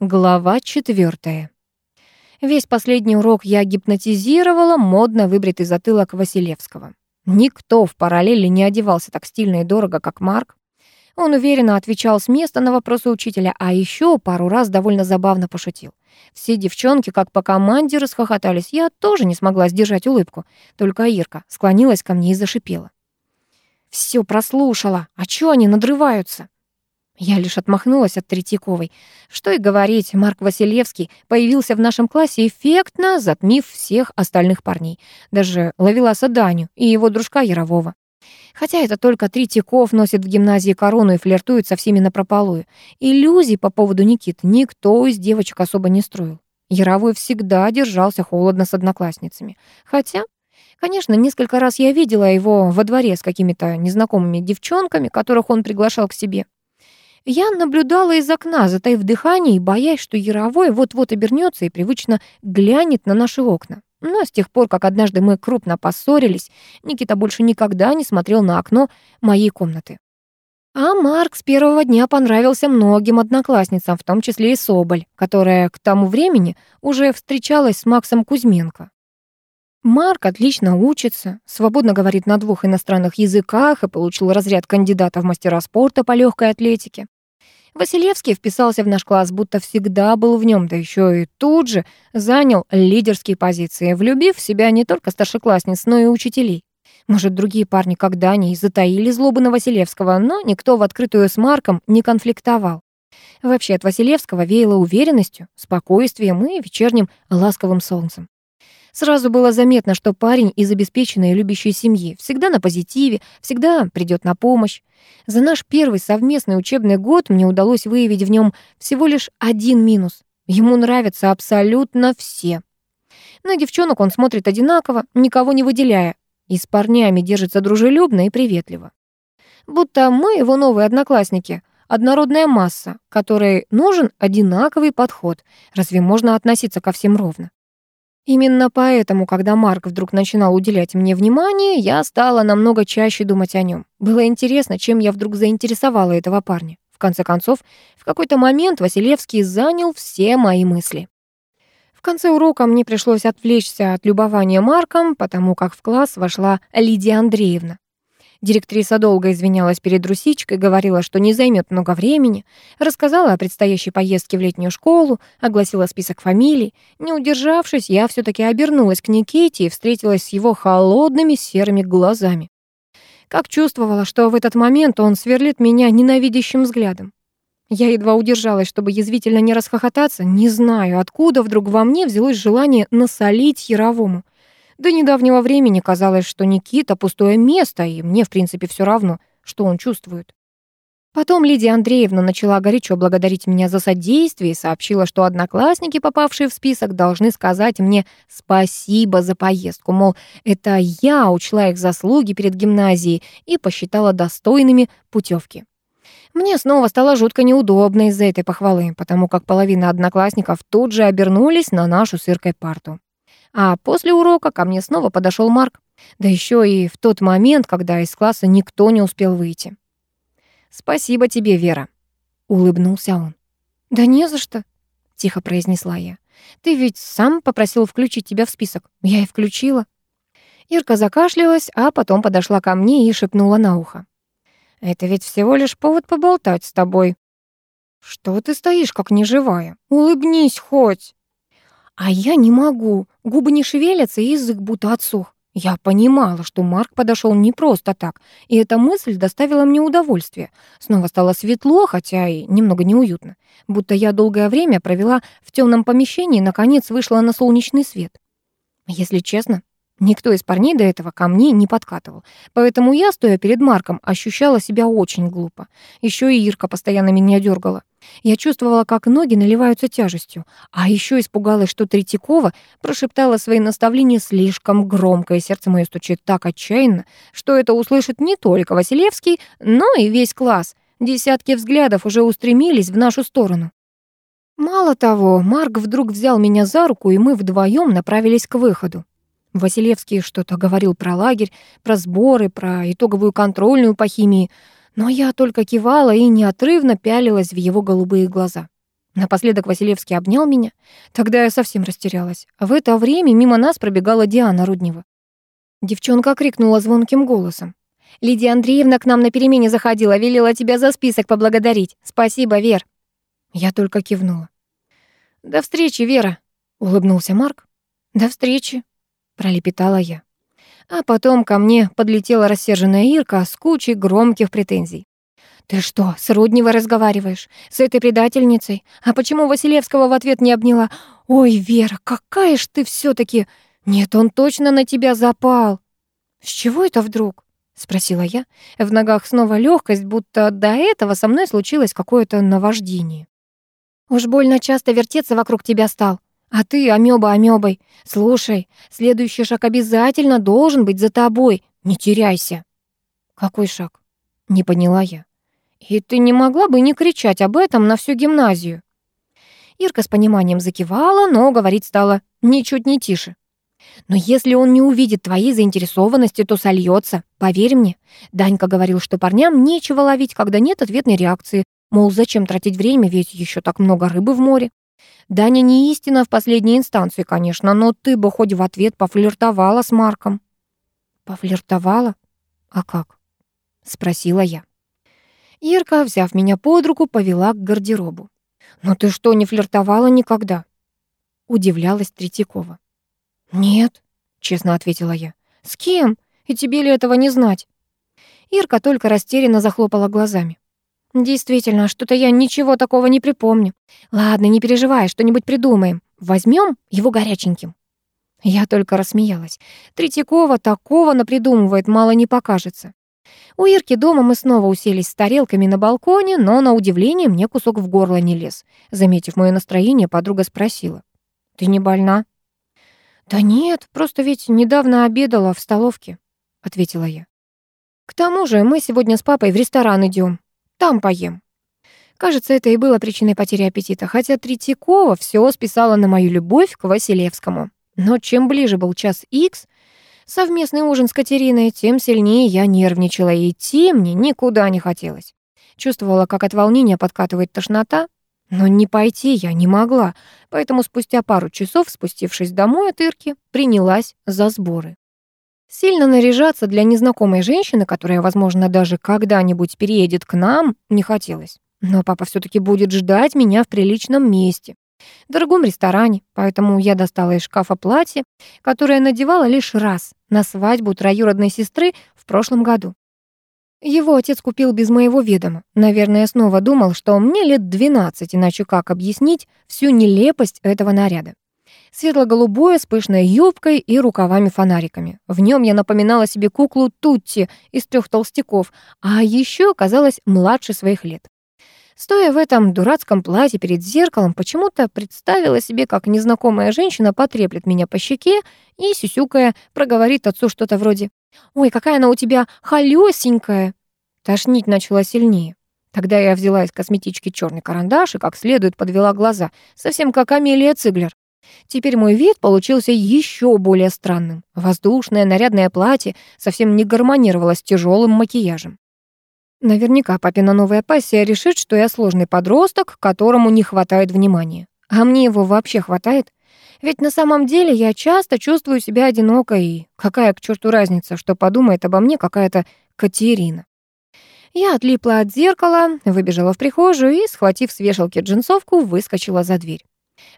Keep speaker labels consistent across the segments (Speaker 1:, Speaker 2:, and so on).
Speaker 1: Глава четвертая. Весь последний урок я гипнотизировала модно выбритый затылок Василевского. Никто в параллели не одевался так стильно и дорого, как Марк. Он уверенно отвечал с места на вопросы учителя, а еще пару раз довольно забавно пошутил. Все девчонки, как по команде, расхохотались. Я тоже не смогла сдержать улыбку. Только Ирка склонилась ко мне и зашипела. «Всё прослушала. А чё они надрываются?» Я лишь отмахнулась от Третьяковой. Что и говорить, Марк Василевский появился в нашем классе эффектно, затмив всех остальных парней. Даже Лавеласа Даню и его дружка Ярового. Хотя это только Третьяков носит в гимназии корону и флиртует со всеми напропалую. Иллюзий по поводу Никиты никто из девочек особо не строил. Яровой всегда держался холодно с одноклассницами. Хотя Конечно, несколько раз я видела его во дворе с какими-то незнакомыми девчонками, которых он приглашал к себе. Я наблюдала из окна, затаив дыхание и боясь, что Яровой вот-вот обернется и привычно глянет на наши окна. Но с тех пор, как однажды мы крупно поссорились, Никита больше никогда не смотрел на окно моей комнаты. А Марк с первого дня понравился многим одноклассницам, в том числе и Соболь, которая к тому времени уже встречалась с Максом Кузьменко. Марк отлично учится, свободно говорит на двух иностранных языках и получил разряд кандидата в мастера спорта по легкой атлетике. Василевский вписался в наш класс, будто всегда был в нем, да еще и тут же занял лидерские позиции, влюбив в себя не только старшеклассниц, но и учителей. Может, другие парни когда и затаили злобу на Василевского, но никто в открытую с Марком не конфликтовал. Вообще от Василевского веяло уверенностью, спокойствием и вечерним ласковым солнцем. Сразу было заметно, что парень из обеспеченной и любящей семьи, всегда на позитиве, всегда придет на помощь. За наш первый совместный учебный год мне удалось выявить в нем всего лишь один минус. Ему нравятся абсолютно все. На девчонок он смотрит одинаково, никого не выделяя, и с парнями держится дружелюбно и приветливо. Будто мы его новые одноклассники, однородная масса, которой нужен одинаковый подход. Разве можно относиться ко всем ровно? Именно поэтому, когда Марк вдруг начинал уделять мне внимание, я стала намного чаще думать о нем. Было интересно, чем я вдруг заинтересовала этого парня. В конце концов, в какой-то момент Василевский занял все мои мысли. В конце урока мне пришлось отвлечься от любования Марком, потому как в класс вошла Лидия Андреевна. Директриса долго извинялась перед Русичкой, говорила, что не займет много времени, рассказала о предстоящей поездке в летнюю школу, огласила список фамилий. Не удержавшись, я все таки обернулась к Никите и встретилась с его холодными серыми глазами. Как чувствовала, что в этот момент он сверлит меня ненавидящим взглядом. Я едва удержалась, чтобы язвительно не расхохотаться, не знаю, откуда вдруг во мне взялось желание насолить Яровому. До недавнего времени казалось, что Никита — пустое место, и мне, в принципе, все равно, что он чувствует. Потом Лидия Андреевна начала горячо благодарить меня за содействие и сообщила, что одноклассники, попавшие в список, должны сказать мне спасибо за поездку, мол, это я учла их заслуги перед гимназией и посчитала достойными путевки. Мне снова стало жутко неудобно из-за этой похвалы, потому как половина одноклассников тут же обернулись на нашу с Иркой парту. А после урока ко мне снова подошел Марк. Да еще и в тот момент, когда из класса никто не успел выйти. «Спасибо тебе, Вера», — улыбнулся он. «Да не за что», — тихо произнесла я. «Ты ведь сам попросил включить тебя в список. Я и включила». Ирка закашлялась, а потом подошла ко мне и шепнула на ухо. «Это ведь всего лишь повод поболтать с тобой». «Что ты стоишь, как неживая? Улыбнись хоть!» А я не могу. Губы не шевелятся, и язык будто отсох. Я понимала, что Марк подошел не просто так, и эта мысль доставила мне удовольствие. Снова стало светло, хотя и немного неуютно. Будто я долгое время провела в темном помещении и, наконец, вышла на солнечный свет. Если честно, Никто из парней до этого ко мне не подкатывал. Поэтому я, стоя перед Марком, ощущала себя очень глупо. Еще и Ирка постоянно меня дергала. Я чувствовала, как ноги наливаются тяжестью. А еще испугалась, что Третьякова прошептала свои наставления слишком громко, и сердце мое стучит так отчаянно, что это услышит не только Василевский, но и весь класс. Десятки взглядов уже устремились в нашу сторону. Мало того, Марк вдруг взял меня за руку, и мы вдвоем направились к выходу. Василевский что-то говорил про лагерь, про сборы, про итоговую контрольную по химии, но я только кивала и неотрывно пялилась в его голубые глаза. Напоследок Василевский обнял меня. Тогда я совсем растерялась. В это время мимо нас пробегала Диана Руднева. Девчонка крикнула звонким голосом. «Лидия Андреевна к нам на перемене заходила, велела тебя за список поблагодарить. Спасибо, Вер». Я только кивнула. «До встречи, Вера», — улыбнулся Марк. «До встречи», — пролепетала я. А потом ко мне подлетела рассерженная Ирка с кучей громких претензий. «Ты что, с Рудневой разговариваешь? С этой предательницей? А почему Василевского в ответ не обняла? Ой, Вера, какая ж ты все таки Нет, он точно на тебя запал!» «С чего это вдруг?» — спросила я. В ногах снова легкость, будто до этого со мной случилось какое-то наваждение. «Уж больно часто вертеться вокруг тебя стал. А ты, амёба амёбой, слушай, следующий шаг обязательно должен быть за тобой. Не теряйся». «Какой шаг?» — не поняла я. «И ты не могла бы не кричать об этом на всю гимназию?» Ирка с пониманием закивала, но говорить стала ничуть не тише. «Но если он не увидит твоей заинтересованности, то сольется. Поверь мне. Данька говорил, что парням нечего ловить, когда нет ответной реакции. Мол, зачем тратить время, ведь еще так много рыбы в море. Даня не истина в последней инстанции, конечно, но ты бы хоть в ответ пофлиртовала с Марком». «Пофлиртовала? А как?» — спросила я. Ирка, взяв меня под руку, повела к гардеробу. «Но ты что, не флиртовала никогда?» Удивлялась Третьякова. «Нет», — честно ответила я. «С кем? И тебе ли этого не знать?» Ирка только растерянно захлопала глазами. «Действительно, что-то я ничего такого не припомню. Ладно, не переживай, что-нибудь придумаем. Возьмем его горяченьким». Я только рассмеялась. Третьякова такого напридумывает, мало не покажется. У Ирки дома мы снова уселись с тарелками на балконе, но, на удивление, мне кусок в горло не лез. Заметив мое настроение, подруга спросила. «Ты не больна?» «Да нет, просто ведь недавно обедала в столовке», — ответила я. «К тому же мы сегодня с папой в ресторан идем. Там поем». Кажется, это и было причиной потери аппетита, хотя Третьякова все списала на мою любовь к Василевскому. Но чем ближе был час икс, совместный ужин с Катериной, тем сильнее я нервничала, и идти мне никуда не хотелось. Чувствовала, как от волнения подкатывает тошнота, но не пойти я не могла, поэтому спустя пару часов, спустившись домой от Ирки, принялась за сборы. Сильно наряжаться для незнакомой женщины, которая, возможно, даже когда-нибудь переедет к нам, не хотелось. Но папа все таки будет ждать меня в приличном месте в дорогом ресторане, поэтому я достала из шкафа платье, которое надевала лишь раз на свадьбу троюродной сестры в прошлом году. Его отец купил без моего ведома. Наверное, снова думал, что мне лет 12, иначе как объяснить всю нелепость этого наряда. Светло-голубое с пышной юбкой и рукавами-фонариками. В нем я напоминала себе куклу Тутти из трех толстяков, а еще оказалась младше своих лет. Стоя в этом дурацком платье перед зеркалом, почему-то представила себе, как незнакомая женщина потреплет меня по щеке и, сюсюкая, проговорит отцу что-то вроде «Ой, какая она у тебя холёсенькая!» Тошнить начала сильнее. Тогда я взяла из косметички черный карандаш и как следует подвела глаза, совсем как Амелия Циглер. Теперь мой вид получился еще более странным. Воздушное нарядное платье совсем не гармонировало с тяжелым макияжем. Наверняка папина новая пассия решит, что я сложный подросток, которому не хватает внимания. А мне его вообще хватает? Ведь на самом деле я часто чувствую себя одинокой, и какая к черту разница, что подумает обо мне какая-то Катерина. Я отлипла от зеркала, выбежала в прихожую и, схватив с вешалки джинсовку, выскочила за дверь.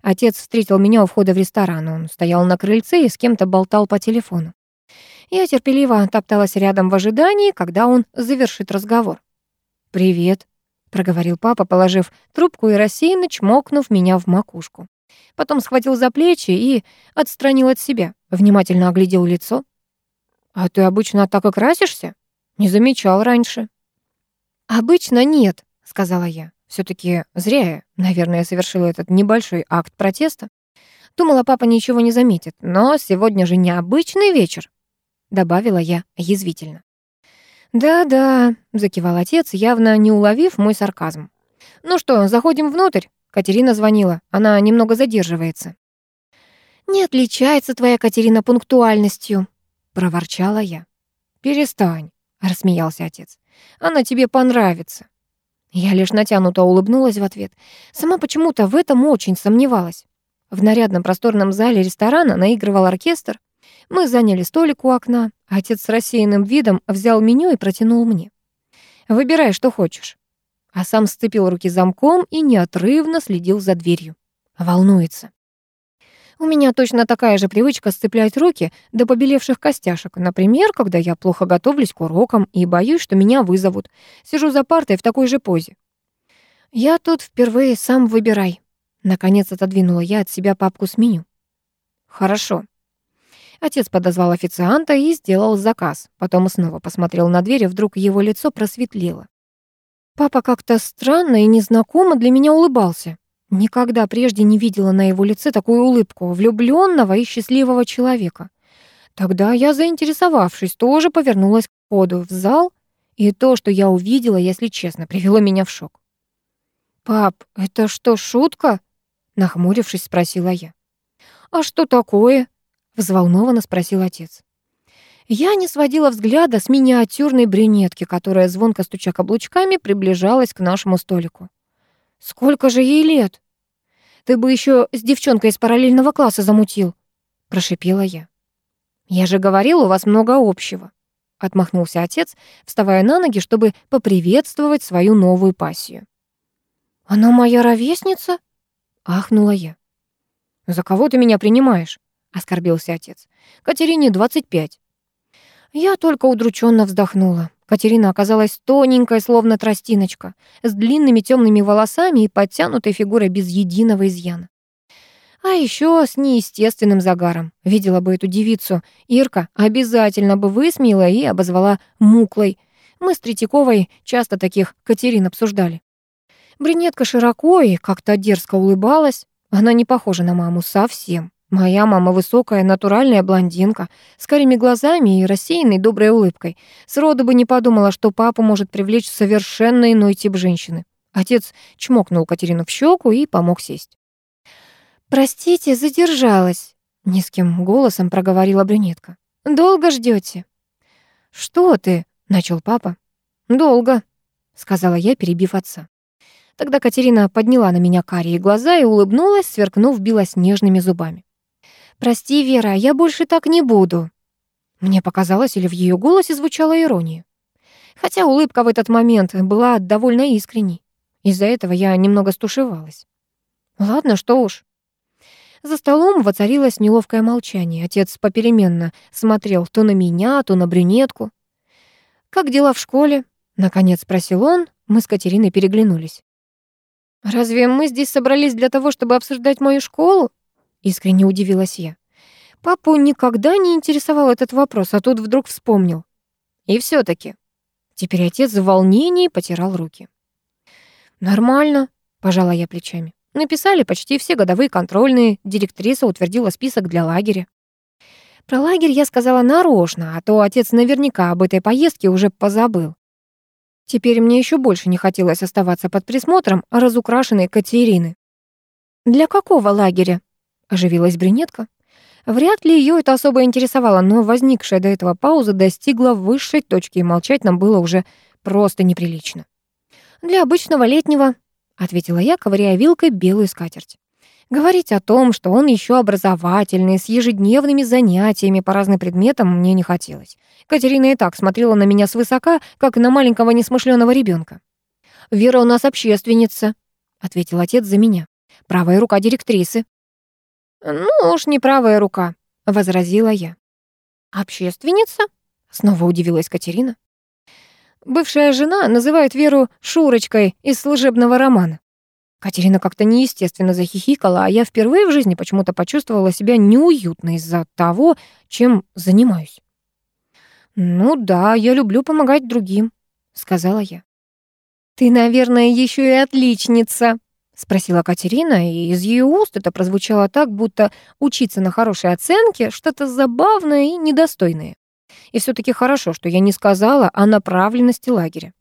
Speaker 1: Отец встретил меня у входа в ресторан. Он стоял на крыльце и с кем-то болтал по телефону. Я терпеливо топталась рядом в ожидании, когда он завершит разговор. «Привет», — проговорил папа, положив трубку и рассеянно чмокнув меня в макушку. Потом схватил за плечи и отстранил от себя, внимательно оглядел лицо. «А ты обычно так и красишься? Не замечал раньше». «Обычно нет», — сказала я. Все таки зря я, наверное, совершила этот небольшой акт протеста. Думала, папа ничего не заметит, но сегодня же необычный вечер добавила я язвительно. «Да-да», — закивал отец, явно не уловив мой сарказм. «Ну что, заходим внутрь?» Катерина звонила. Она немного задерживается. «Не отличается твоя Катерина пунктуальностью», — проворчала я. «Перестань», — рассмеялся отец. «Она тебе понравится». Я лишь натянуто улыбнулась в ответ. Сама почему-то в этом очень сомневалась. В нарядном просторном зале ресторана наигрывал оркестр. Мы заняли столик у окна. Отец с рассеянным видом взял меню и протянул мне. «Выбирай, что хочешь». А сам сцепил руки замком и неотрывно следил за дверью. Волнуется. У меня точно такая же привычка сцеплять руки до побелевших костяшек. Например, когда я плохо готовлюсь к урокам и боюсь, что меня вызовут. Сижу за партой в такой же позе. «Я тут впервые сам выбирай». Наконец отодвинула я от себя папку с меню. «Хорошо». Отец подозвал официанта и сделал заказ. Потом снова посмотрел на дверь, и вдруг его лицо просветлело. Папа как-то странно и незнакомо для меня улыбался. Никогда прежде не видела на его лице такую улыбку влюбленного и счастливого человека. Тогда я, заинтересовавшись, тоже повернулась к входу в зал, и то, что я увидела, если честно, привело меня в шок. «Пап, это что, шутка?» — нахмурившись, спросила я. «А что такое?» — взволнованно спросил отец. Я не сводила взгляда с миниатюрной брюнетки, которая, звонко стуча каблучками, приближалась к нашему столику. Сколько же ей лет? Ты бы еще с девчонкой из параллельного класса замутил, прошипела я. Я же говорил, у вас много общего, отмахнулся отец, вставая на ноги, чтобы поприветствовать свою новую пассию. Она моя ровесница? ахнула я. За кого ты меня принимаешь? оскорбился отец. Катерине 25. Я только удрученно вздохнула. Катерина оказалась тоненькой, словно тростиночка, с длинными темными волосами и подтянутой фигурой без единого изъяна. А еще с неестественным загаром. Видела бы эту девицу, Ирка обязательно бы высмеяла и обозвала муклой. Мы с Третьяковой часто таких Катерин обсуждали. Брюнетка широко и как-то дерзко улыбалась. Она не похожа на маму совсем. Моя мама высокая, натуральная блондинка, с карими глазами и рассеянной доброй улыбкой. Сроду бы не подумала, что папа может привлечь совершенно иной тип женщины. Отец чмокнул Катерину в щеку и помог сесть. «Простите, задержалась», — низким голосом проговорила брюнетка. «Долго ждете? «Что ты?» — начал папа. «Долго», — сказала я, перебив отца. Тогда Катерина подняла на меня карие глаза и улыбнулась, сверкнув белоснежными зубами. «Прости, Вера, я больше так не буду». Мне показалось, или в ее голосе звучала ирония. Хотя улыбка в этот момент была довольно искренней. Из-за этого я немного стушевалась. Ладно, что уж. За столом воцарилось неловкое молчание. Отец попеременно смотрел то на меня, то на брюнетку. «Как дела в школе?» — наконец спросил он. Мы с Катериной переглянулись. «Разве мы здесь собрались для того, чтобы обсуждать мою школу?» Искренне удивилась я. Папу никогда не интересовал этот вопрос, а тут вдруг вспомнил. И все таки Теперь отец в волнении потирал руки. «Нормально», — пожала я плечами. Написали почти все годовые контрольные, директриса утвердила список для лагеря. Про лагерь я сказала нарочно, а то отец наверняка об этой поездке уже позабыл. Теперь мне еще больше не хотелось оставаться под присмотром разукрашенной Катерины. «Для какого лагеря?» Оживилась брюнетка. Вряд ли ее это особо интересовало, но возникшая до этого пауза достигла высшей точки, и молчать нам было уже просто неприлично. «Для обычного летнего», — ответила я, ковыряя вилкой белую скатерть. Говорить о том, что он еще образовательный, с ежедневными занятиями по разным предметам, мне не хотелось. Катерина и так смотрела на меня свысока, как на маленького несмышленого ребенка. «Вера у нас общественница», — ответил отец за меня. «Правая рука директрисы». «Ну уж не правая рука», — возразила я. «Общественница?» — снова удивилась Катерина. Бывшая жена называет Веру Шурочкой из служебного романа. Катерина как-то неестественно захихикала, а я впервые в жизни почему-то почувствовала себя неуютно из-за того, чем занимаюсь. «Ну да, я люблю помогать другим», — сказала я. «Ты, наверное, еще и отличница», — спросила Катерина, и из ее уст это прозвучало так, будто учиться на хорошей оценке — что-то забавное и недостойное. И все таки хорошо, что я не сказала о направленности лагеря.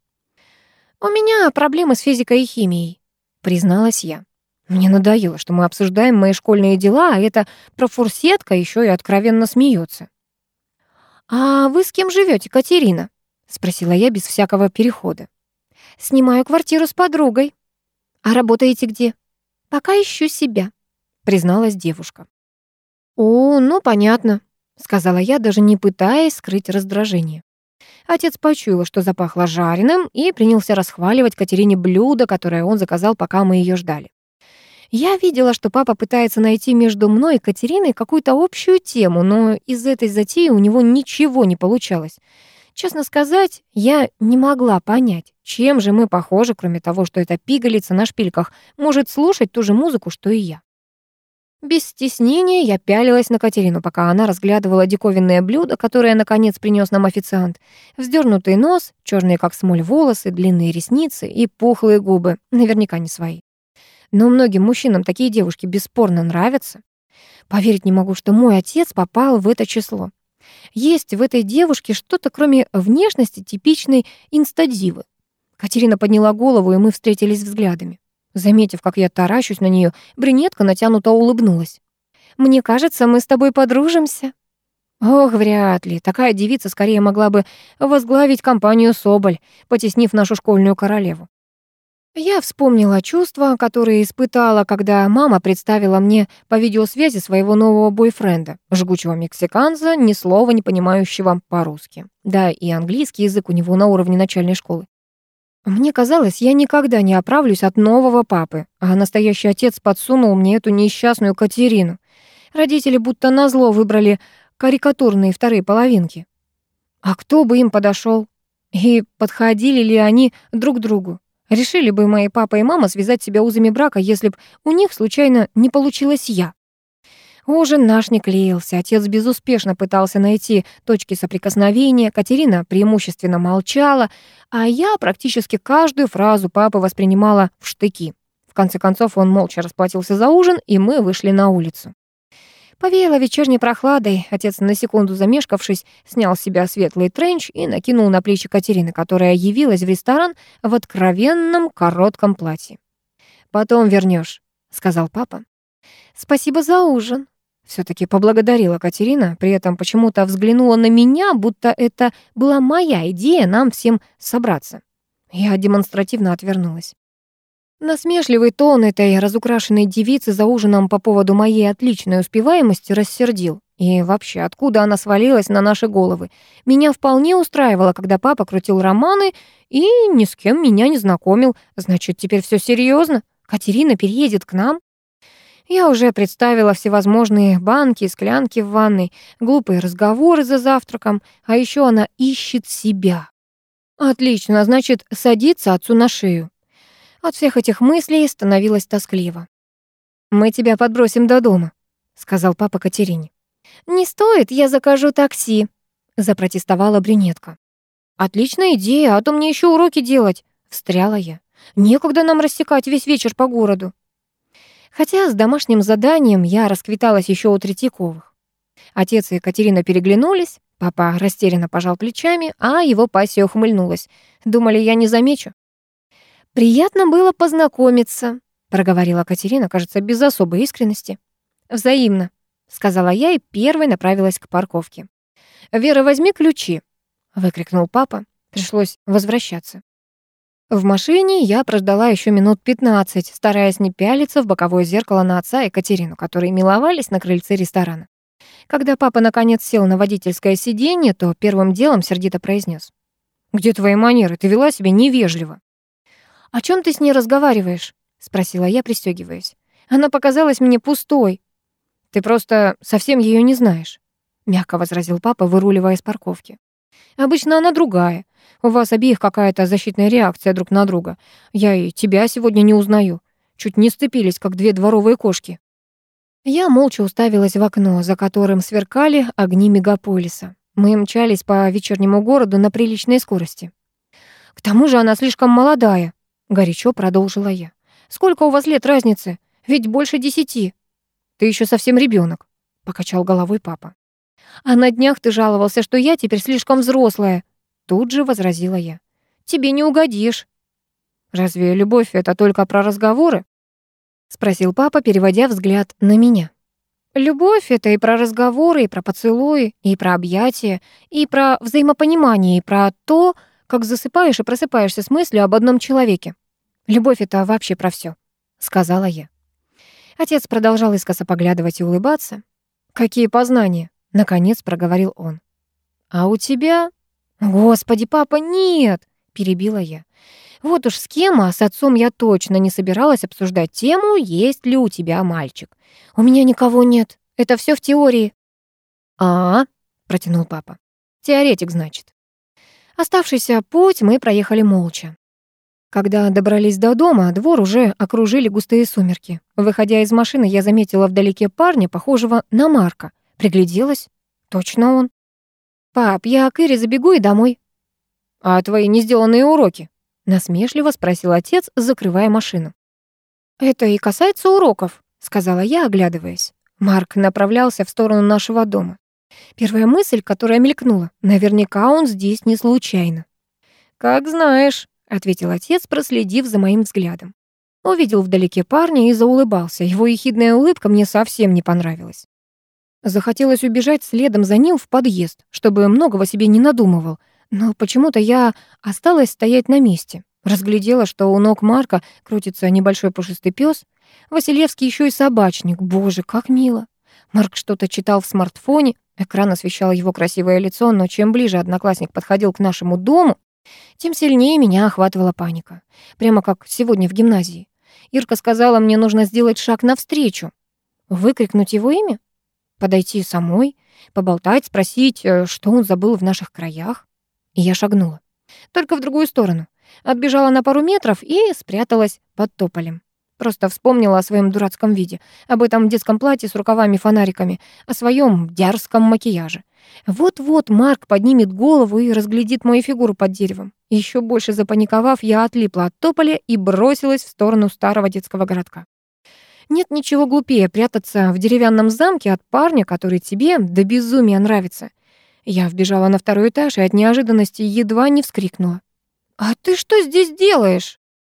Speaker 1: «У меня проблемы с физикой и химией», — призналась я. Мне надоело, что мы обсуждаем мои школьные дела, а эта профурсетка еще и откровенно смеется. «А вы с кем живете, Катерина?» — спросила я без всякого перехода. Снимаю квартиру с подругой. А работаете где? Пока ищу себя, призналась девушка. О, ну понятно, сказала я, даже не пытаясь скрыть раздражение. Отец почуял, что запахло жареным, и принялся расхваливать Катерине блюдо, которое он заказал, пока мы ее ждали. Я видела, что папа пытается найти между мной и Катериной какую-то общую тему, но из этой затеи у него ничего не получалось. Честно сказать, я не могла понять, чем же мы похожи, кроме того, что эта пигалица на шпильках может слушать ту же музыку, что и я. Без стеснения я пялилась на Катерину, пока она разглядывала диковинное блюдо, которое, наконец, принес нам официант. Вздернутый нос, черные как смоль волосы, длинные ресницы и пухлые губы, наверняка не свои. Но многим мужчинам такие девушки бесспорно нравятся. Поверить не могу, что мой отец попал в это число. Есть в этой девушке что-то, кроме внешности, типичной инстадивы. Катерина подняла голову, и мы встретились взглядами. Заметив, как я таращусь на нее, брюнетка натянуто улыбнулась. «Мне кажется, мы с тобой подружимся». Ох, вряд ли. Такая девица скорее могла бы возглавить компанию Соболь, потеснив нашу школьную королеву. Я вспомнила чувства, которые испытала, когда мама представила мне по видеосвязи своего нового бойфренда, жгучего мексиканца, ни слова не понимающего по-русски. Да, и английский язык у него на уровне начальной школы. Мне казалось, я никогда не оправлюсь от нового папы, а настоящий отец подсунул мне эту несчастную Катерину. Родители будто назло выбрали карикатурные вторые половинки. А кто бы им подошел? И подходили ли они друг другу? Решили бы мои папа и мама связать себя узами брака, если б у них случайно не получилась я? Ужин наш не клеился, отец безуспешно пытался найти точки соприкосновения, Катерина преимущественно молчала, а я практически каждую фразу папы воспринимала в штыки. В конце концов он молча расплатился за ужин, и мы вышли на улицу. Повеяло вечерней прохладой, отец, на секунду замешкавшись, снял с себя светлый тренч и накинул на плечи Катерины, которая явилась в ресторан в откровенном коротком платье. «Потом вернешь, сказал папа. «Спасибо за ужин», все-таки поблагодарила Катерина, при этом почему-то взглянула на меня, будто это была моя идея нам всем собраться. Я демонстративно отвернулась. Насмешливый тон этой разукрашенной девицы за ужином по поводу моей отличной успеваемости рассердил. И вообще, откуда она свалилась на наши головы? Меня вполне устраивало, когда папа крутил романы и ни с кем меня не знакомил. Значит, теперь все серьезно. Катерина переедет к нам? Я уже представила всевозможные банки, склянки в ванной, глупые разговоры за завтраком, а еще она ищет себя. Отлично, значит, садится отцу на шею. От всех этих мыслей становилось тоскливо. «Мы тебя подбросим до дома», — сказал папа Катерине. «Не стоит, я закажу такси», — запротестовала брюнетка. «Отличная идея, а то мне еще уроки делать», — встряла я. «Некогда нам рассекать весь вечер по городу». Хотя с домашним заданием я расквиталась еще у Третьяковых. Отец и Екатерина переглянулись, папа растерянно пожал плечами, а его пассия ухмыльнулась. Думали, я не замечу. «Приятно было познакомиться», — проговорила Катерина, кажется, без особой искренности. «Взаимно», — сказала я и первой направилась к парковке. «Вера, возьми ключи», — выкрикнул папа. Пришлось возвращаться. В машине я прождала еще минут 15, стараясь не пялиться в боковое зеркало на отца и Катерину, которые миловались на крыльце ресторана. Когда папа наконец сел на водительское сиденье, то первым делом сердито произнес: «Где твои манеры? Ты вела себя невежливо». «О чем ты с ней разговариваешь?» — спросила я, пристегиваясь. «Она показалась мне пустой». «Ты просто совсем ее не знаешь», — мягко возразил папа, выруливая из парковки. «Обычно она другая. У вас обеих какая-то защитная реакция друг на друга. Я и тебя сегодня не узнаю. Чуть не сцепились, как две дворовые кошки». Я молча уставилась в окно, за которым сверкали огни мегаполиса. Мы мчались по вечернему городу на приличной скорости. «К тому же она слишком молодая», — горячо продолжила я. «Сколько у вас лет разницы? Ведь больше десяти». «Ты еще совсем ребенок, покачал головой папа. «А на днях ты жаловался, что я теперь слишком взрослая», Тут же возразила я. «Тебе не угодишь». «Разве любовь — это только про разговоры?» Спросил папа, переводя взгляд на меня. «Любовь — это и про разговоры, и про поцелуи, и про объятия, и про взаимопонимание, и про то, как засыпаешь и просыпаешься с мыслью об одном человеке. Любовь — это вообще про все, сказала я. Отец продолжал искоса поглядывать и улыбаться. «Какие познания!» — наконец проговорил он. «А у тебя?» «Господи, папа, нет!» — перебила я. «Вот уж с кем, а с отцом я точно не собиралась обсуждать тему, есть ли у тебя мальчик. У меня никого нет. Это все в теории». «А, — протянул папа. «Теоретик, значит». Оставшийся путь мы проехали молча. Когда добрались до дома, двор уже окружили густые сумерки. Выходя из машины, я заметила вдалеке парня, похожего на Марка. Пригляделась. Точно он. «Пап, я к Ире забегу и домой». «А твои не сделанные уроки?» Насмешливо спросил отец, закрывая машину. «Это и касается уроков», — сказала я, оглядываясь. Марк направлялся в сторону нашего дома. Первая мысль, которая мелькнула, наверняка он здесь не случайно. «Как знаешь», — ответил отец, проследив за моим взглядом. Увидел вдалеке парня и заулыбался. Его ехидная улыбка мне совсем не понравилась. Захотелось убежать следом за ним в подъезд, чтобы многого себе не надумывал. Но почему-то я осталась стоять на месте. Разглядела, что у ног Марка крутится небольшой пушистый пес. Василевский еще и собачник. Боже, как мило. Марк что-то читал в смартфоне, экран освещал его красивое лицо, но чем ближе одноклассник подходил к нашему дому, тем сильнее меня охватывала паника. Прямо как сегодня в гимназии. Ирка сказала, мне нужно сделать шаг навстречу. Выкрикнуть его имя? Подойти самой? Поболтать, спросить, э, что он забыл в наших краях? И я шагнула. Только в другую сторону. Отбежала на пару метров и спряталась под тополем. Просто вспомнила о своем дурацком виде, об этом детском платье с рукавами-фонариками, о своем дерзком макияже. Вот-вот Марк поднимет голову и разглядит мою фигуру под деревом. Еще больше запаниковав, я отлипла от тополя и бросилась в сторону старого детского городка. Нет ничего глупее прятаться в деревянном замке от парня, который тебе до безумия нравится. Я вбежала на второй этаж и от неожиданности едва не вскрикнула. «А ты что здесь делаешь?»